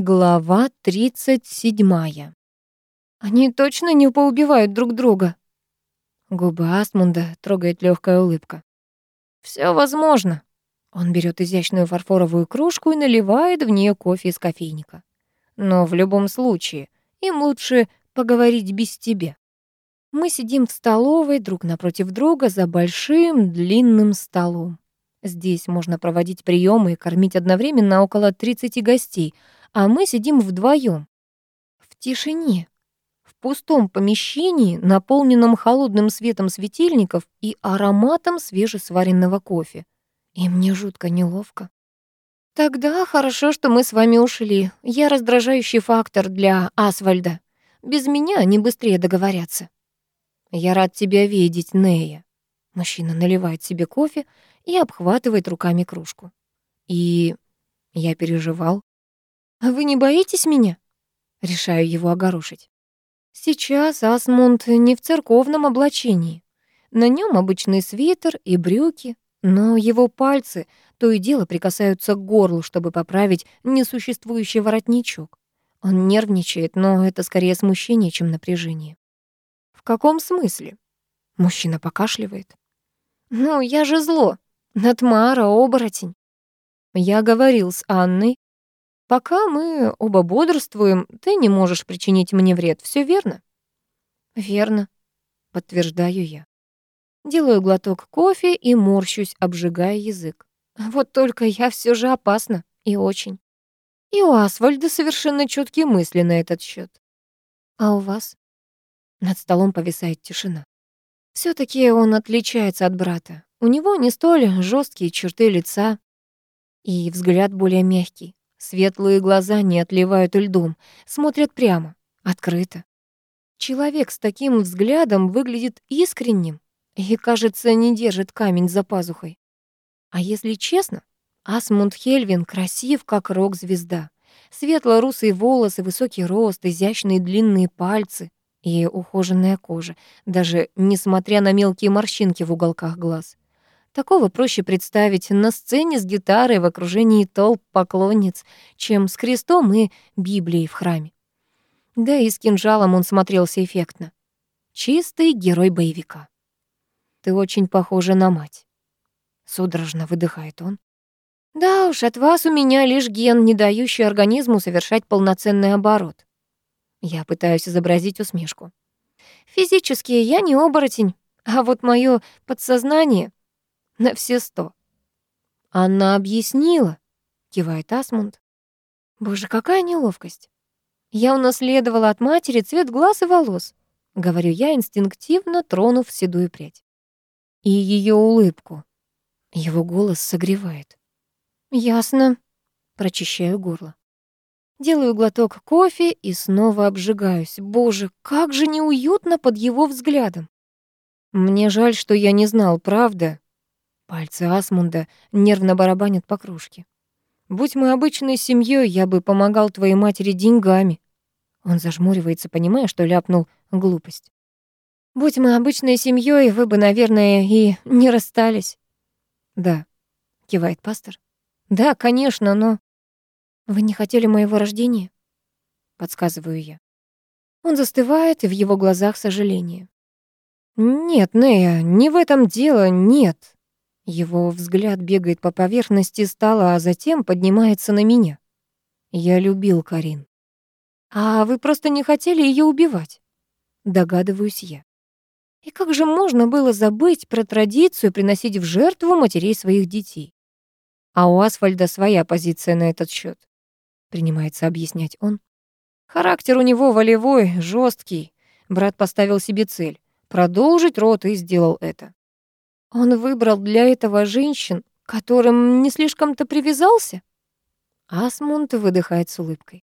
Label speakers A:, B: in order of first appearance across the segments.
A: Глава 37. Они точно не поубивают друг друга. Губы Асмунда трогает легкая улыбка. Все возможно. Он берет изящную фарфоровую кружку и наливает в нее кофе из кофейника. Но в любом случае, им лучше поговорить без тебя. Мы сидим в столовой друг напротив друга за большим длинным столом. Здесь можно проводить приемы и кормить одновременно около 30 гостей — а мы сидим вдвоем в тишине, в пустом помещении, наполненном холодным светом светильников и ароматом свежесваренного кофе. И мне жутко неловко. Тогда хорошо, что мы с вами ушли. Я раздражающий фактор для Асвальда. Без меня они быстрее договорятся. Я рад тебя видеть, Нея. Мужчина наливает себе кофе и обхватывает руками кружку. И я переживал. «А «Вы не боитесь меня?» Решаю его огорошить. Сейчас Асмунд не в церковном облачении. На нем обычный свитер и брюки, но его пальцы то и дело прикасаются к горлу, чтобы поправить несуществующий воротничок. Он нервничает, но это скорее смущение, чем напряжение. «В каком смысле?» Мужчина покашливает. «Ну, я же зло. Натмара, оборотень. Я говорил с Анной, Пока мы оба бодрствуем, ты не можешь причинить мне вред, все верно? Верно, подтверждаю я. Делаю глоток кофе и морщусь, обжигая язык. Вот только я все же опасна, и очень. И у Асвальда совершенно четкие мысли на этот счет. А у вас? Над столом повисает тишина. все таки он отличается от брата. У него не столь жесткие черты лица и взгляд более мягкий. Светлые глаза не отливают льдом, смотрят прямо, открыто. Человек с таким взглядом выглядит искренним и, кажется, не держит камень за пазухой. А если честно, Асмунд Хельвин красив, как рок-звезда. Светло-русые волосы, высокий рост, изящные длинные пальцы и ухоженная кожа, даже несмотря на мелкие морщинки в уголках глаз. Такого проще представить на сцене с гитарой в окружении толп поклонниц, чем с крестом и Библией в храме. Да и с кинжалом он смотрелся эффектно. Чистый герой боевика. «Ты очень похожа на мать», — судорожно выдыхает он. «Да уж, от вас у меня лишь ген, не дающий организму совершать полноценный оборот». Я пытаюсь изобразить усмешку. «Физически я не оборотень, а вот мое подсознание на все сто. Она объяснила, кивает Асмунд. Боже, какая неловкость. Я унаследовала от матери цвет глаз и волос, говорю я, инстинктивно тронув седую прядь. И ее улыбку. Его голос согревает. Ясно. Прочищаю горло. Делаю глоток кофе и снова обжигаюсь. Боже, как же неуютно под его взглядом. Мне жаль, что я не знал, правда, Пальцы Асмунда нервно барабанят по кружке. «Будь мы обычной семьей, я бы помогал твоей матери деньгами». Он зажмуривается, понимая, что ляпнул глупость. «Будь мы обычной семьей, вы бы, наверное, и не расстались». «Да», — кивает пастор. «Да, конечно, но...» «Вы не хотели моего рождения?» — подсказываю я. Он застывает, и в его глазах сожаление. «Нет, Нея, не в этом дело, нет. Его взгляд бегает по поверхности стола, а затем поднимается на меня. Я любил Карин. А вы просто не хотели ее убивать? Догадываюсь я. И как же можно было забыть про традицию приносить в жертву матерей своих детей? А у Асфальда своя позиция на этот счет. Принимается объяснять он. Характер у него волевой, жесткий. Брат поставил себе цель — продолжить род и сделал это. Он выбрал для этого женщин, которым не слишком-то привязался? Асмунд выдыхает с улыбкой.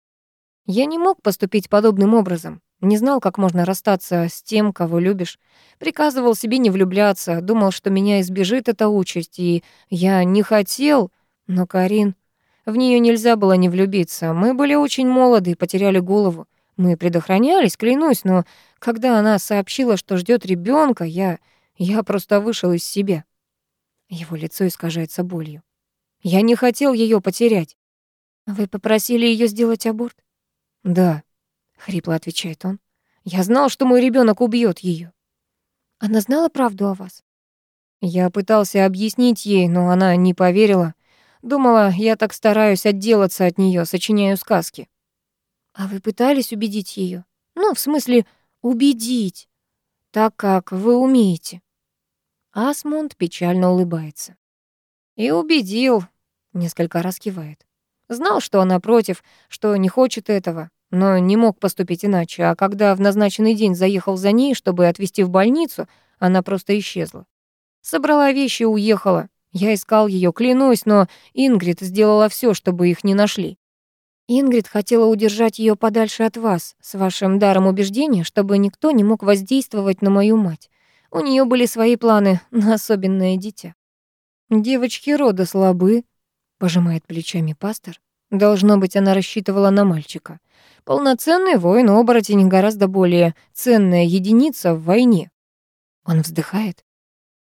A: Я не мог поступить подобным образом. Не знал, как можно расстаться с тем, кого любишь. Приказывал себе не влюбляться, думал, что меня избежит эта участь, и я не хотел, но Карин... В нее нельзя было не влюбиться. Мы были очень молоды и потеряли голову. Мы предохранялись, клянусь, но когда она сообщила, что ждет ребенка, я я просто вышел из себя. Его лицо искажается болью. Я не хотел ее потерять. Вы попросили ее сделать аборт?
B: Да, хрипло отвечает он. Я знал, что мой ребенок убьет ее.
A: Она знала правду о вас?
B: Я пытался объяснить ей, но она не поверила. Думала, я так стараюсь отделаться от нее, сочиняю сказки.
A: А вы пытались убедить ее? Ну, в смысле, убедить, так как вы умеете.
B: Асмунд печально улыбается. И убедил, несколько раз кивает. Знал, что она против, что не хочет этого, но не мог поступить иначе, а когда в назначенный день заехал за ней, чтобы отвезти в больницу, она просто исчезла. Собрала вещи и уехала. Я искал ее, клянусь, но Ингрид сделала все, чтобы их не нашли.
A: Ингрид хотела удержать ее подальше от вас, с вашим даром убеждения, чтобы никто не мог воздействовать на мою мать. У нее были свои планы на особенное дитя.
B: Девочки рода слабы, пожимает плечами пастор. Должно быть, она рассчитывала на мальчика. Полноценный воин-оборотень гораздо более ценная единица в войне. Он вздыхает.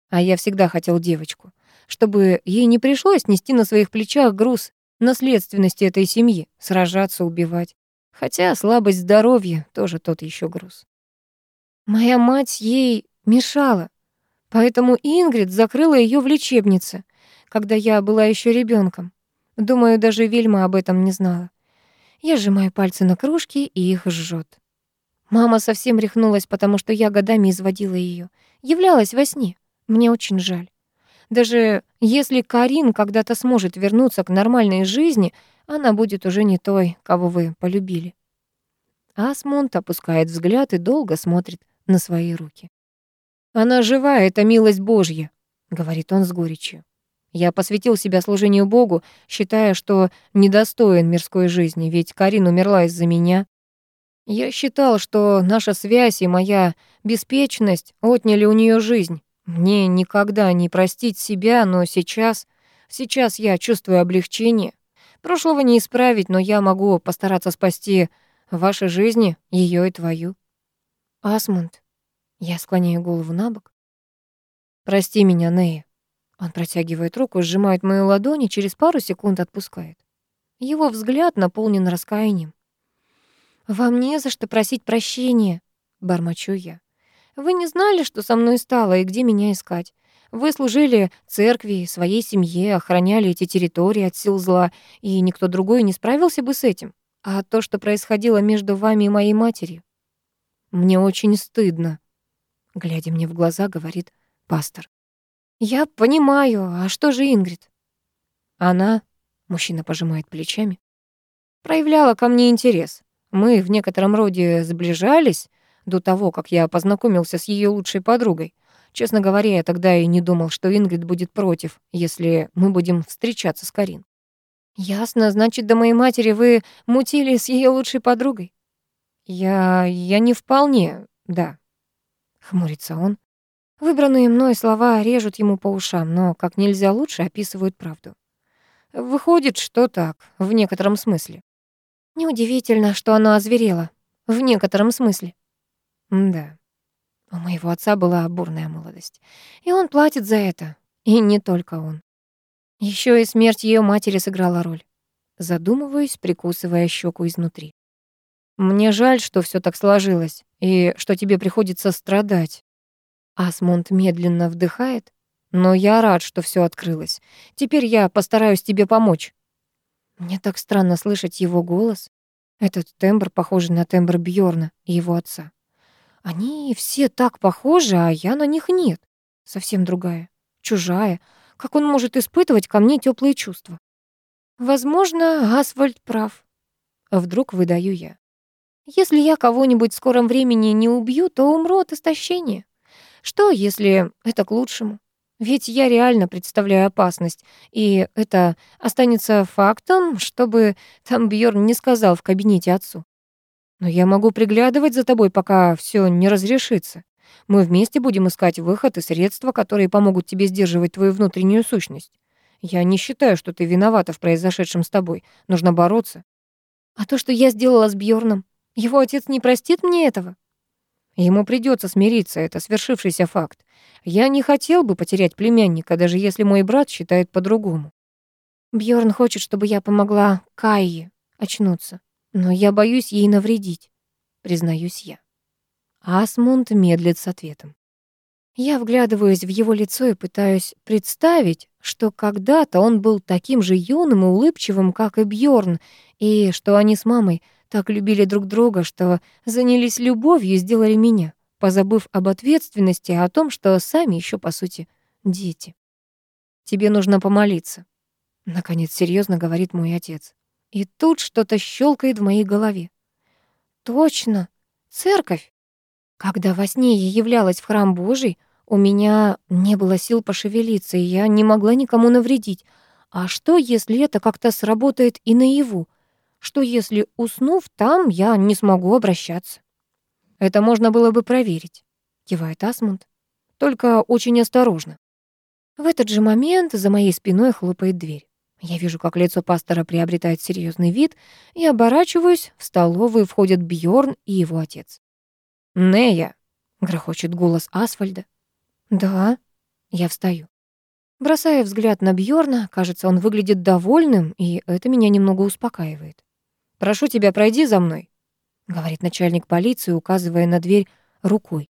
B: А я всегда хотел девочку, чтобы ей не пришлось нести на своих плечах груз наследственности этой семьи, сражаться, убивать. Хотя слабость здоровья тоже тот еще груз.
A: Моя мать ей мешала, поэтому Ингрид закрыла ее в лечебнице, когда я была еще ребенком. Думаю, даже Вильма об этом не знала. Я сжимаю пальцы на кружке, и их жжет. Мама совсем рехнулась, потому что я годами изводила ее, являлась во сне. Мне очень жаль. Даже если Карин когда-то сможет вернуться к нормальной жизни, она будет уже не той, кого вы полюбили. Асмунд опускает взгляд и долго смотрит на свои руки.
B: «Она жива, это милость Божья», — говорит он с горечью. «Я посвятил себя служению Богу, считая, что недостоин мирской жизни, ведь Карин умерла из-за меня. Я считал, что наша связь и моя беспечность отняли у нее жизнь, мне никогда не простить себя, но сейчас... Сейчас я чувствую облегчение. Прошлого не исправить, но я могу постараться спасти ваши жизни, ее и твою.
A: Асмунд. Я склоняю голову на бок.
B: Прости меня, Нея. Он протягивает руку, сжимает мою ладони, через пару секунд отпускает. Его взгляд наполнен раскаянием.
A: «Вам не за что просить прощения», — бормочу я. Вы не знали, что со мной стало и где меня искать. Вы служили церкви, своей семье, охраняли эти территории от сил зла, и никто другой не справился бы с этим. А то, что происходило между вами и моей матерью.
B: Мне очень стыдно, глядя мне в глаза, говорит пастор.
A: Я понимаю, а что же Ингрид?
B: Она, мужчина пожимает плечами, проявляла ко мне интерес. Мы в некотором роде сближались, до того, как я познакомился с ее лучшей подругой. Честно говоря, я тогда и не думал, что Ингрид будет против, если мы будем встречаться с Карин.
A: «Ясно, значит, до моей матери вы мутили с ее лучшей подругой?»
B: «Я... я не вполне, да», — хмурится он.
A: Выбранные мной слова режут ему по ушам, но как нельзя лучше описывают правду.
B: Выходит, что так, в некотором смысле.
A: Неудивительно, что она озверела. В некотором смысле.
B: Да. У моего отца была бурная молодость. И он платит за это. И не только он. Еще и смерть ее матери сыграла роль. Задумываюсь, прикусывая щеку изнутри. Мне жаль, что все так сложилось, и что тебе приходится страдать. Асмунд медленно вдыхает, но я рад, что все открылось. Теперь я постараюсь тебе помочь. Мне так странно слышать его голос. Этот тембр похожий на тембр Бьорна и его отца. Они все так похожи, а я на них нет. Совсем другая, чужая. Как он может испытывать ко мне теплые чувства?
A: Возможно, Асфальт прав. Вдруг выдаю я. Если я кого-нибудь в скором времени не убью, то умру от истощения. Что, если это к лучшему? Ведь я реально представляю опасность, и это останется фактом, чтобы там Бьорн не сказал в кабинете отцу.
B: Но я могу приглядывать за тобой, пока все не разрешится. Мы вместе будем искать выход и средства, которые помогут тебе сдерживать твою внутреннюю сущность. Я не считаю, что ты виновата в произошедшем с тобой. Нужно бороться.
A: А то, что я сделала с Бьорном, его отец не простит мне этого?
B: Ему придется смириться, это свершившийся факт. Я не хотел бы потерять племянника, даже если мой брат считает по-другому.
A: Бьорн хочет, чтобы я помогла Кайе очнуться, но я боюсь ей навредить, признаюсь я. Асмунд медлит с ответом. Я вглядываюсь в его лицо и пытаюсь представить, что когда-то он был таким же юным и улыбчивым, как и Бьорн, и что они с мамой так любили друг друга, что занялись любовью и сделали меня, позабыв об ответственности и о том, что сами еще по сути, дети. Тебе нужно помолиться. Наконец, серьезно говорит мой отец. И тут что-то щелкает в моей голове. Точно, церковь. Когда во сне я являлась в храм Божий, у меня не было сил пошевелиться, и я не могла никому навредить. А что, если это как-то сработает и наяву? Что, если, уснув там, я не смогу обращаться? Это можно было бы проверить, кивает Асмунд. Только очень осторожно. В этот же момент за моей спиной хлопает дверь. Я вижу, как лицо пастора приобретает серьезный вид, и оборачиваюсь, в столовую входят Бьорн и его отец. «Нея!» — грохочет голос Асфальда. «Да». Я встаю. Бросая взгляд на Бьорна, кажется, он выглядит довольным, и это меня немного успокаивает. «Прошу тебя, пройди за мной», — говорит начальник полиции, указывая на дверь рукой.